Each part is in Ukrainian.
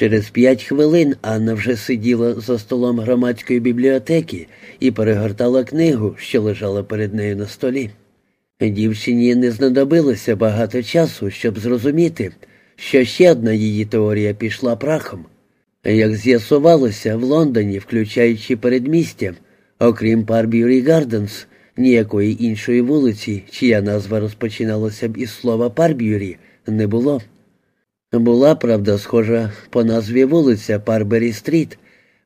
Через п'ять хвилин Анна вже сиділа за столом громадської бібліотеки і перегортала книгу, що лежала перед нею на столі. Дівчині не знадобилося багато часу, щоб зрозуміти, що ще одна її теорія пішла прахом. Як з'ясувалося, в Лондоні, включаючи передмістя, окрім Парб'юрі Гарденс, ніякої іншої вулиці, чия назва розпочиналася б із слова Парб'юрі, не було. Була, правда, схожа по назві вулиця Парбері Стріт,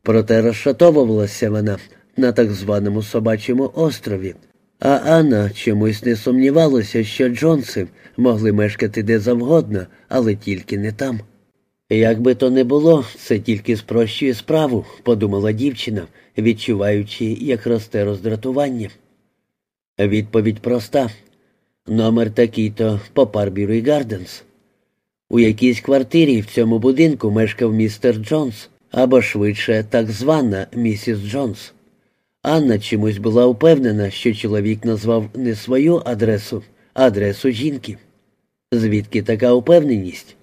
проте розташовувалася вона на так званому собачому острові. А Анна чомусь не сумнівалася, що Джонси могли мешкати де завгодно, але тільки не там. Як би то не було, це тільки спрощує справу, подумала дівчина, відчуваючи, як росте роздратування. Відповідь проста. Номер такий-то по Парбюрі Гарденс. У якійсь квартирі в цьому будинку мешкав містер Джонс, або швидше так звана місіс Джонс. Анна чомусь була впевнена, що чоловік назвав не свою адресу, а адресу жінки. Звідки така впевненість?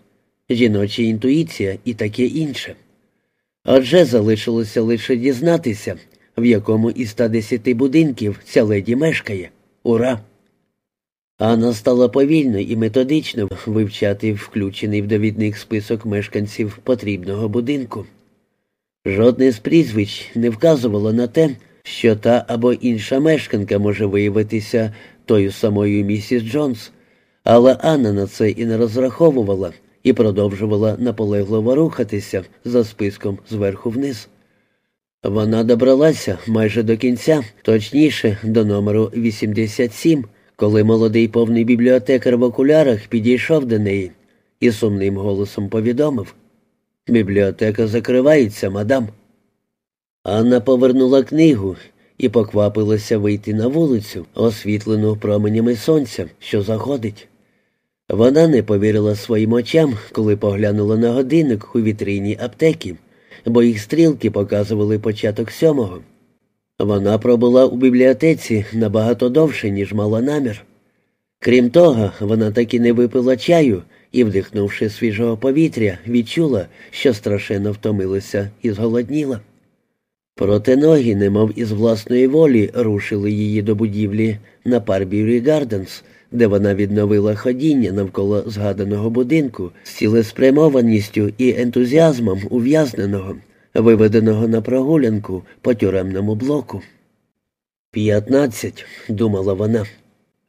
Жіноча інтуїція і таке інше. Отже, залишилося лише дізнатися, в якому із 110 будинків ця леді мешкає. Ура! Анна стала повільно і методично вивчати включений в довідник список мешканців потрібного будинку. Жодне з прізвищ не вказувало на те, що та або інша мешканка може виявитися тою самою місіс Джонс, але Анна на це і не розраховувала і продовжувала наполегливо рухатися за списком зверху вниз. Вона добралася майже до кінця, точніше, до номеру 87, коли молодий повний бібліотекар в окулярах підійшов до неї і сумним голосом повідомив Бібліотека закривається, мадам. Анна повернула книгу і поквапилася вийти на вулицю, освітлену променями сонця, що заходить. Вона не повірила своїм очам, коли поглянула на годинник у вітрині аптеки, бо їх стрілки показували початок сьомого. Вона пробула у бібліотеці набагато довше, ніж мала намір. Крім того, вона таки не випила чаю і, вдихнувши свіжого повітря, відчула, що страшенно втомилася і зголодніла. Проте ноги, немов із власної волі, рушили її до будівлі на Парбюрі Гарденс, де вона відновила ходіння навколо згаданого будинку з цілеспрямованістю і ентузіазмом ув'язненого, виведеного на прогулянку по тюремному блоку. П'ятнадцять, думала вона.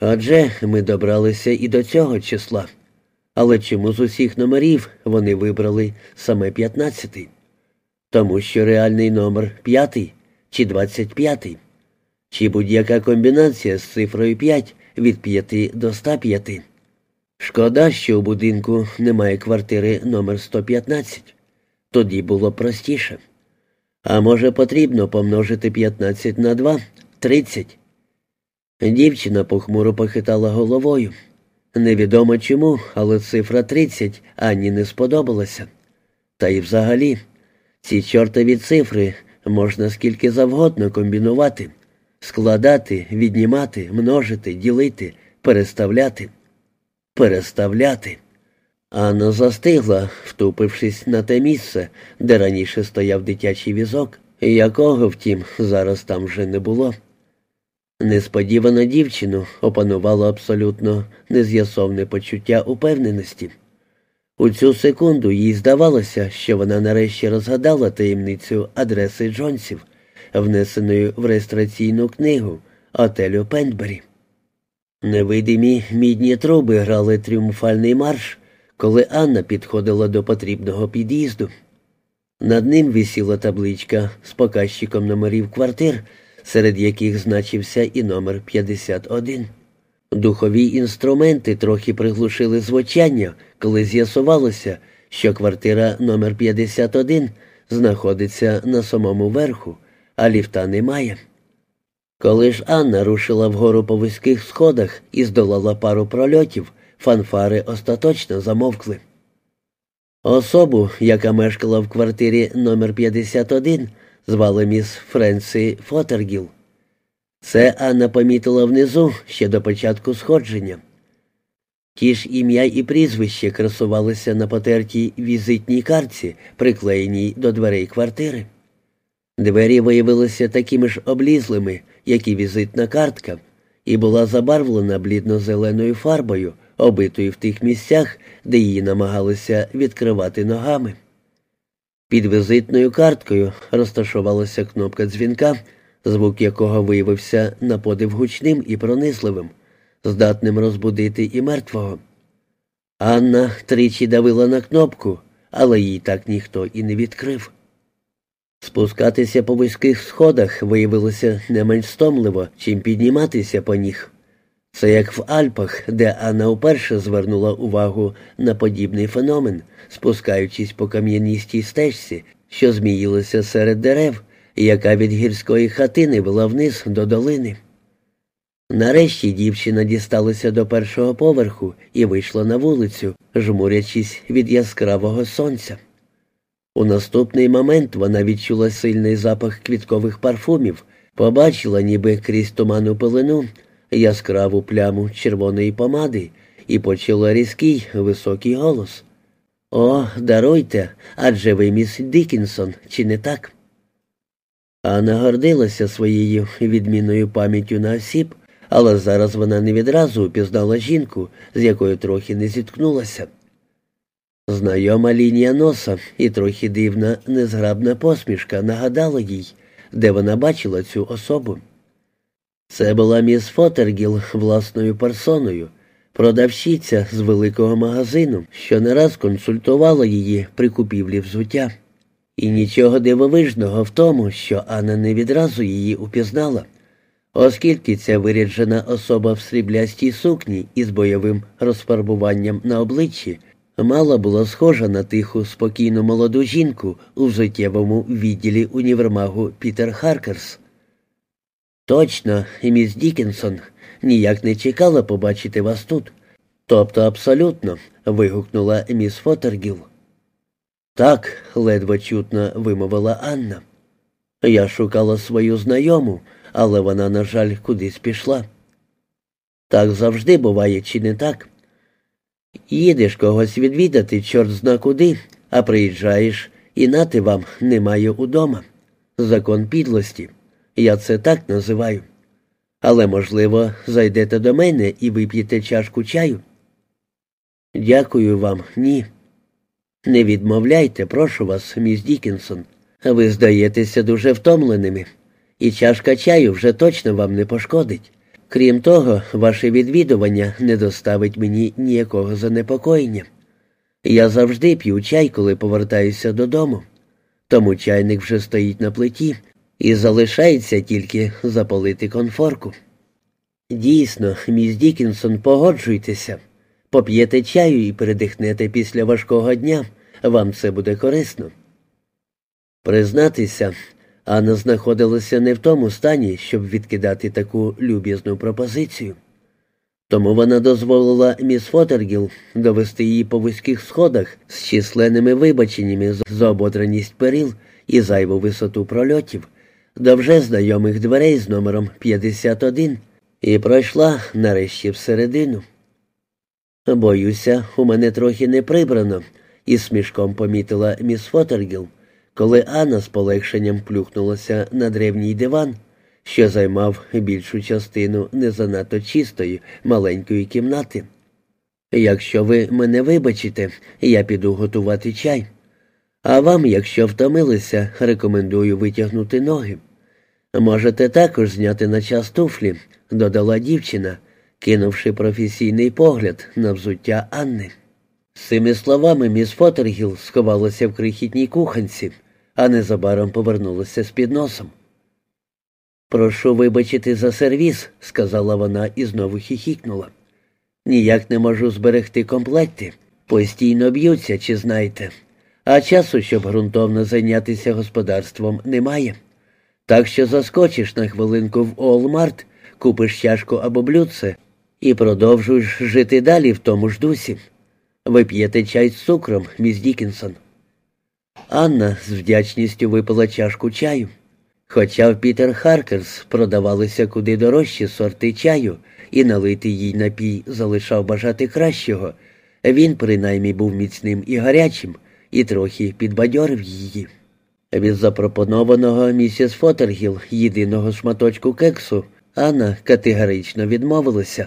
Адже ми добралися і до цього числа. Але чому з усіх номерів вони вибрали саме п'ятнадцятий? Тому що реальний номер п'ятий чи двадцять п'ятий, чи будь-яка комбінація з цифрою 5 від 5 до 105. Шкода, що у будинку немає квартири номер 115. Тоді було простіше. А може, потрібно помножити 15 на 2 30. Дівчина похмуро похитала головою. Невідомо чому, але цифра 30 Анні не сподобалася. Та й взагалі. Ці чортові цифри можна скільки завгодно комбінувати, складати, віднімати, множити, ділити, переставляти, переставляти. Анна застигла, втупившись на те місце, де раніше стояв дитячий візок, якого, втім, зараз там вже не було. Несподівано дівчину опанувало абсолютно нез'ясовне почуття упевненості. У цю секунду їй здавалося, що вона нарешті розгадала таємницю адреси Джонсів, внесеної в реєстраційну книгу Отелю Пентбері. Невидимі мідні труби грали тріумфальний марш, коли Анна підходила до потрібного під'їзду. Над ним висіла табличка з показчиком номерів квартир, серед яких значився і номер 51. Духові інструменти трохи приглушили звучання, коли з'ясувалося, що квартира номер 51 знаходиться на самому верху, а ліфта немає. Коли ж Анна рушила вгору по вузьких сходах і здолала пару прольотів, фанфари остаточно замовкли. Особу, яка мешкала в квартирі номер 51 звали міс Френсі Фотергіл. Це Анна помітила внизу ще до початку сходження. Ті ж ім'я і прізвище красувалися на потертій візитній картці, приклеєній до дверей квартири. Двері виявилися такими ж облізлими, як і візитна картка, і була забарвлена блідно-зеленою фарбою, обитою в тих місцях, де її намагалися відкривати ногами. Під візитною карткою розташувалася кнопка дзвінка, звук якого виявився на подив гучним і пронизливим, здатним розбудити і мертвого. Анна тричі давила на кнопку, але їй так ніхто і не відкрив. Спускатися по вузьких сходах виявилося не менш стомливо, чим підніматися по них. Це як в Альпах, де Анна вперше звернула увагу на подібний феномен, спускаючись по кам'яністій стежці, що зміїлася серед дерев, яка від гірської хатини вела вниз до долини. Нарешті дівчина дісталася до першого поверху і вийшла на вулицю, жмурячись від яскравого сонця. У наступний момент вона відчула сильний запах квіткових парфумів, побачила, ніби крізь туману пилину, яскраву пляму червоної помади і почула різкий високий голос. О, даруйте, адже ви міс Дікінсон, чи не так? Анна гордилася своєю відмінною пам'яттю на осіб, але зараз вона не відразу упізнала жінку, з якою трохи не зіткнулася. Знайома лінія носа і трохи дивна, незграбна посмішка нагадала їй, де вона бачила цю особу. Це була міс Фотергіл власною персоною, продавщиця з великого магазину, що не раз консультувала її при купівлі взуття. І нічого дивовижного в тому, що Анна не відразу її упізнала, оскільки ця виряджена особа в сріблястій сукні із бойовим розфарбуванням на обличчі мала була схожа на тиху, спокійну молоду жінку у взуттєвому відділі універмагу Пітер Харкерс. Точно, міс Дікінсон ніяк не чекала побачити вас тут. Тобто абсолютно. вигукнула міс Фотергіл. Так, ледве чутно вимовила Анна. Я шукала свою знайому, але вона, на жаль, кудись пішла. Так завжди буває, чи не так? Їдеш когось відвідати, чорт зна куди, а приїжджаєш, і нати вам немає удома. Закон підлості. Я це так називаю. Але, можливо, зайдете до мене і вип'єте чашку чаю. Дякую вам, ні. Не відмовляйте, прошу вас, міс Дікінсон. Ви здаєтеся дуже втомленими, і чашка чаю вже точно вам не пошкодить. Крім того, ваше відвідування не доставить мені ніякого занепокоєння. Я завжди п'ю чай, коли повертаюся додому. Тому чайник вже стоїть на плиті і залишається тільки запалити конфорку. Дійсно, міс Дікінсон, погоджуйтеся, поп'єте чаю і передихнете після важкого дня. Вам це буде корисно. Признатися, Анна знаходилася не в тому стані, щоб відкидати таку люб'язну пропозицію. Тому вона дозволила міс Фотергіл довести її по вузьких сходах з численними вибаченнями за ободраність перил і зайву висоту прольотів, до вже знайомих дверей з номером 51 і пройшла нарешті всередину. Боюся, у мене трохи не прибрано, із смішком помітила міс Фотергіл коли Анна з полегшенням плюхнулася на древній диван, що займав більшу частину не занадто чистої маленької кімнати. Якщо ви мене вибачите, я піду готувати чай. А вам, якщо втомилися, рекомендую витягнути ноги. Можете також зняти на час туфлі, додала дівчина, кинувши професійний погляд на взуття Анни. З цими словами міс Фотергіл сховалася в крихітній кухонці, а незабаром повернулася з підносом. Прошу вибачити за сервіз, сказала вона і знову хіхікнула. Ніяк не можу зберегти комплекти. Постійно б'ються, чи знаєте, а часу, щоб ґрунтовно зайнятися господарством, немає. Так що заскочиш на хвилинку в Олмарт, купиш чашку або блюдце і продовжуєш жити далі в тому ж дусі. Ви п'єте чай з цукром, міс Дікінсон. Анна з вдячністю випила чашку чаю. Хоча в Пітер Харкерс продавалися куди дорожчі сорти чаю, і налитий їй напій залишав бажати кращого. Він, принаймні, був міцним і гарячим, і трохи підбадьорив її. Від запропонованого місіс Фотергіл єдиного шматочку кексу Анна категорично відмовилася.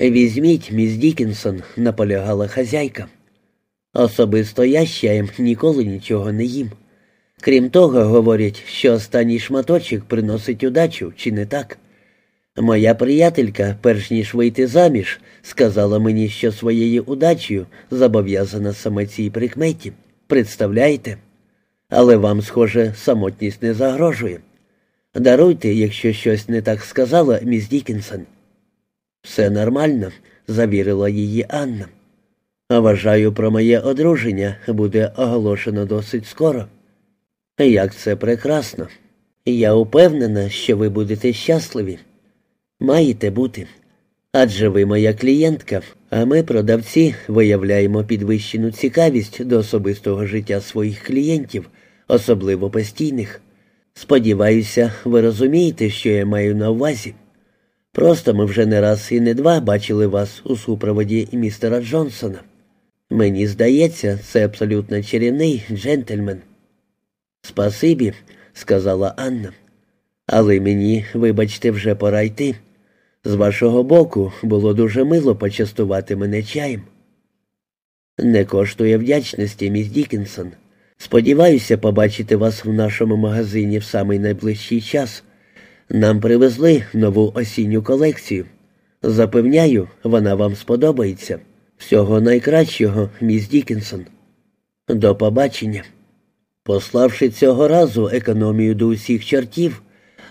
Візьміть, міс Дікінсон, наполягала хазяйка. Особисто я з чаєм ніколи нічого не їм. Крім того, говорять, що останній шматочок приносить удачу, чи не так? Моя приятелька, перш ніж вийти заміж, сказала мені, що своєю удачею зобов'язана саме цій прикметі. Представляєте? Але вам, схоже, самотність не загрожує. Даруйте, якщо щось не так сказала міс Дікінсон. Все нормально, завірила її Анна. Вважаю, про моє одруження буде оголошено досить скоро. Як це прекрасно. Я упевнена, що ви будете щасливі. Маєте бути. Адже ви моя клієнтка, а ми, продавці, виявляємо підвищену цікавість до особистого життя своїх клієнтів, особливо постійних. Сподіваюся, ви розумієте, що я маю на увазі. Просто ми вже не раз і не два бачили вас у супроводі містера Джонсона. Мені здається, це абсолютно чарівний джентльмен. Спасибі, сказала Анна. Але мені, вибачте, вже пора йти. З вашого боку було дуже мило почастувати мене чаєм. Не коштує вдячності, міс Дікінсон. Сподіваюся побачити вас в нашому магазині в самий найближчий час. Нам привезли нову осінню колекцію. Запевняю, вона вам сподобається. Всього найкращого, міс Дікінсон. До побачення. Пославши цього разу економію до усіх чортів,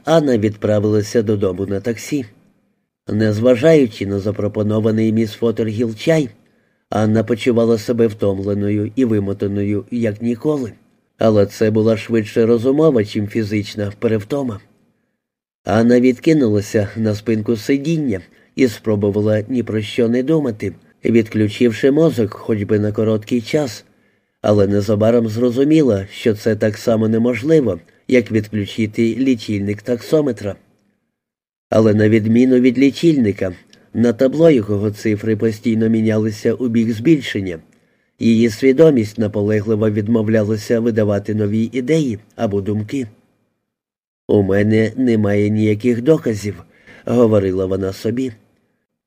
Анна відправилася додому на таксі. Незважаючи на запропонований міс Фотергіл чай, Анна почувала себе втомленою і вимотаною, як ніколи, але це була швидше розумова, чим фізична перевтома. Анна відкинулася на спинку сидіння і спробувала ні про що не думати, відключивши мозок хоч би на короткий час, але незабаром зрозуміла, що це так само неможливо, як відключити лічильник таксометра. Але на відміну від лічильника, на табло якого цифри постійно мінялися у бік збільшення, її свідомість наполегливо відмовлялася видавати нові ідеї або думки. У мене немає ніяких доказів, говорила вона собі.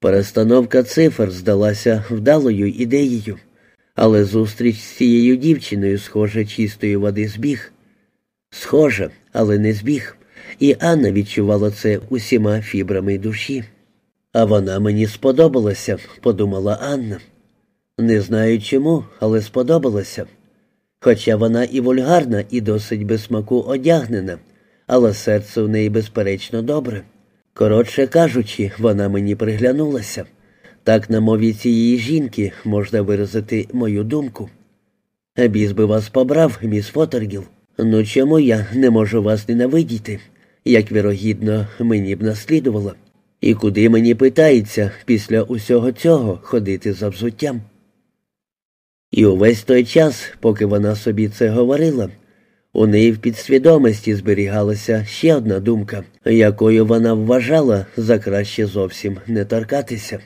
Перестановка цифр здалася вдалою ідеєю, але зустріч з цією дівчиною, схоже, чистої води збіг. Схоже, але не збіг, і Анна відчувала це усіма фібрами душі. А вона мені сподобалася, подумала Анна. Не знаю чому, але сподобалася. Хоча вона і вульгарна, і досить без смаку одягнена, але серце в неї, безперечно, добре. Коротше кажучи, вона мені приглянулася. Так на мові цієї жінки можна виразити мою думку. Біс би вас побрав, міс Фотергіл. Ну чому я не можу вас ненавидіти, як вірогідно мені б наслідувало? І куди мені питається після усього цього ходити за взуттям? І увесь той час, поки вона собі це говорила, у неї в підсвідомості зберігалася ще одна думка, якою вона вважала за краще зовсім не торкатися.